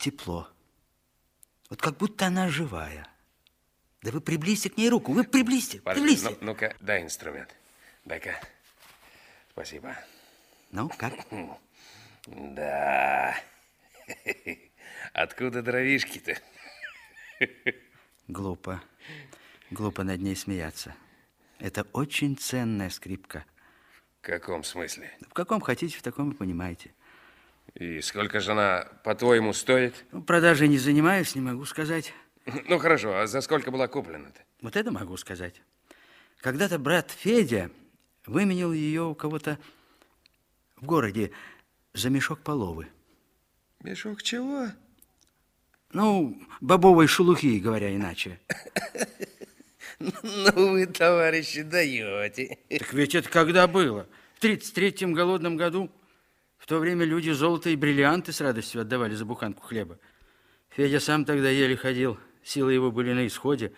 тепло. Вот как будто она живая. Да вы приблизьте к ней руку, вы приблизьте, Подожди, приблизьте. ну- Ну-ка, дай инструмент. Дай-ка. Спасибо. Ну, как? Да. Откуда дровишки-то? Глупо. Глупо над ней смеяться. Это очень ценная скрипка. В каком смысле? В каком хотите, в таком и понимаете. И сколько же она, по-твоему, стоит? Ну, продажей не занимаюсь, не могу сказать. Ну, хорошо, а за сколько была куплена-то? Вот это могу сказать. Когда-то брат Федя выменил ее у кого-то в городе за мешок половы. Мешок чего? Ну, бобовой шелухи, говоря иначе. Ну, вы, товарищи, даете. Так ведь это когда было? В 33-м голодном году. В то время люди золото и бриллианты с радостью отдавали за буханку хлеба. Федя сам тогда еле ходил, силы его были на исходе.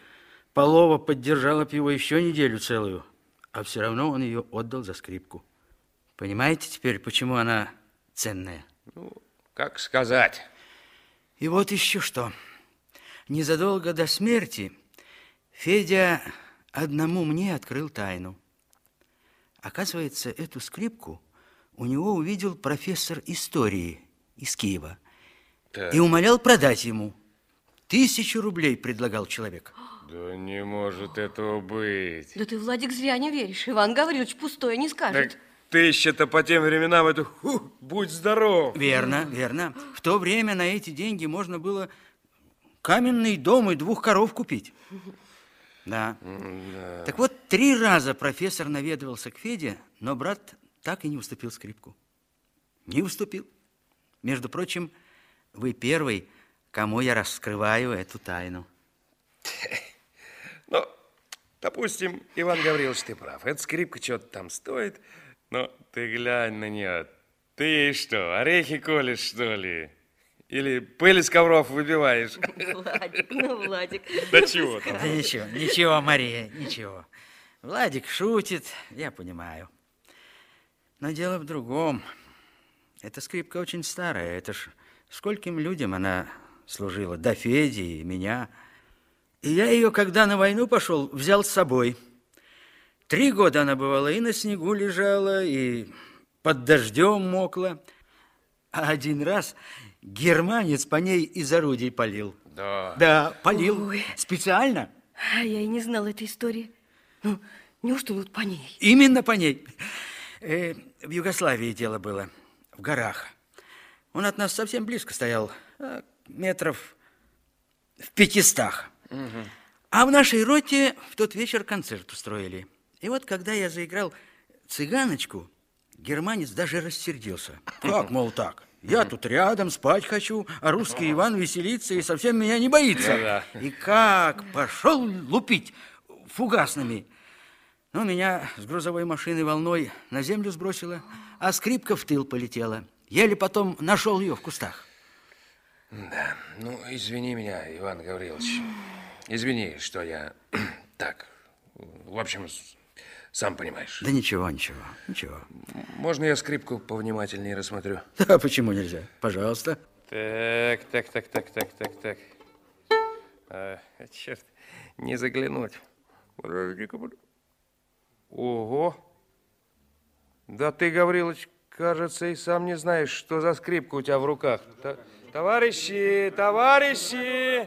Полова поддержала б его еще неделю целую, а все равно он ее отдал за скрипку. Понимаете теперь, почему она ценная? Ну, как сказать? И вот еще что. Незадолго до смерти Федя одному мне открыл тайну. Оказывается, эту скрипку у него увидел профессор истории из Киева Так. и умолял продать ему. Тысячу рублей предлагал человек. Да не может этого быть. Да ты, Владик, зря не веришь. Иван Гаврилович пустое не скажет. Так тысяча-то по тем временам, это ху, будь здоров. Верно, верно. В то время на эти деньги можно было каменный дом и двух коров купить. Да. Так вот, три раза профессор наведывался к Феде, но брат так и не уступил скрипку. Не уступил. Между прочим, вы первый, кому я раскрываю эту тайну. Ну, допустим, Иван Гаврилович, ты прав. Эта скрипка что-то там стоит, но ты глянь на нее. Ты ей что, орехи колешь, что ли? Или пыль из ковров выбиваешь? Владик, ну, Владик. Да чего там? Да ничего, ничего, Мария, ничего. Владик шутит, я понимаю. Но дело в другом. Эта скрипка очень старая. Это ж скольким людям она служила. До Феди и меня. И я ее, когда на войну пошел, взял с собой. Три года она бывала и на снегу лежала, и под дождем мокла. А один раз германец по ней из орудий полил. Да. Да, полил. Ой. Специально. А я и не знала этой истории. Ну, неужто вот по ней? Именно по ней. Э, в Югославии дело было, в горах. Он от нас совсем близко стоял, а, метров в пятистах. А в нашей роте в тот вечер концерт устроили. И вот когда я заиграл цыганочку, германец даже рассердился. Как, мол, так? Я тут рядом, спать хочу, а русский Иван веселится и совсем меня не боится. Ну. И как пошел лупить фугасными. Ну, меня с грузовой машины волной на землю сбросило, а скрипка в тыл полетела. Еле потом нашел ее в кустах. Да, ну, извини меня, Иван Гаврилович. Извини, что я так, в общем, сам понимаешь. Да ничего, ничего, ничего. Можно я скрипку повнимательнее рассмотрю? Да, почему нельзя? Пожалуйста. Так, так, так, так, так, так, так. А, черт, не заглянуть. Подожди-ка, под- Ого. Да ты, Гаврилович, кажется, и сам не знаешь, что за скрипка у тебя в руках. Та- Товарищи, товарищи,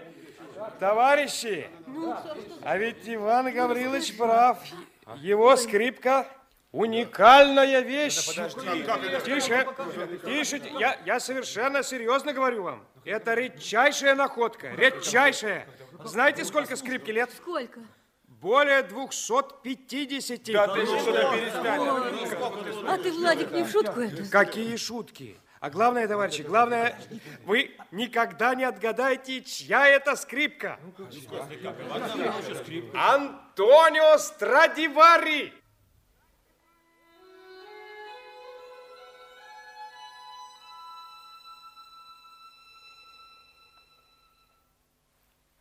товарищи. А ведь Иван Гаврилович прав. Его скрипка уникальная вещь. Тише, тише, я, я совершенно серьезно говорю вам. Это редчайшая находка, редчайшая. Знаете, сколько скрипки лет? Сколько? Более 250. Да ты А ты, Владик, не в шутку это? Какие шутки? А главное, товарищи, главное, вы никогда не отгадаете, чья это скрипка. Антонио Страдивари!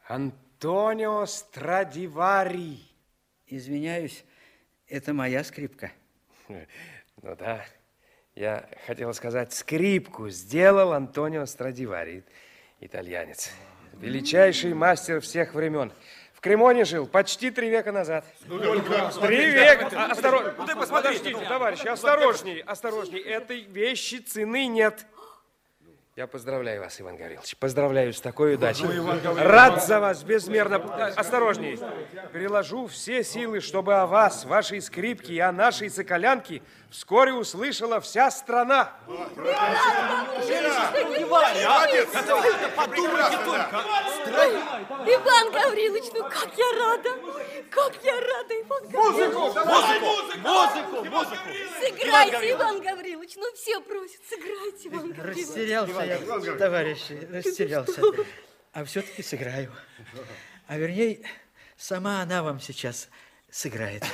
Антонио Страдивари. Извиняюсь, это моя скрипка. Ну да, я хотел сказать, скрипку сделал Антонио Страдивари. итальянец. Величайший мастер всех времен. В Кремоне жил почти три века назад. Три века! А, Осторожно! Подождите, товарищи, осторожней, осторожней. Этой вещи цены нет. Я поздравляю вас, Иван Гаврилович. Поздравляю с такой удачей. Рад за вас безмерно. А, Осторожней. Приложу все силы, чтобы о вас, вашей скрипке и о нашей соколянке вскоре услышала вся страна. Иван Гаврилович, ну как я рада! Как я рада, Иван Гаврилович! Музыку! Музыку! Музыку! Сыграйте, Иван Гаврилович! Ну все просят, сыграйте, Иван Гаврилович! Растерялся я, товарищи, растерялся. А все-таки сыграю. А вернее, сама она вам сейчас сыграет.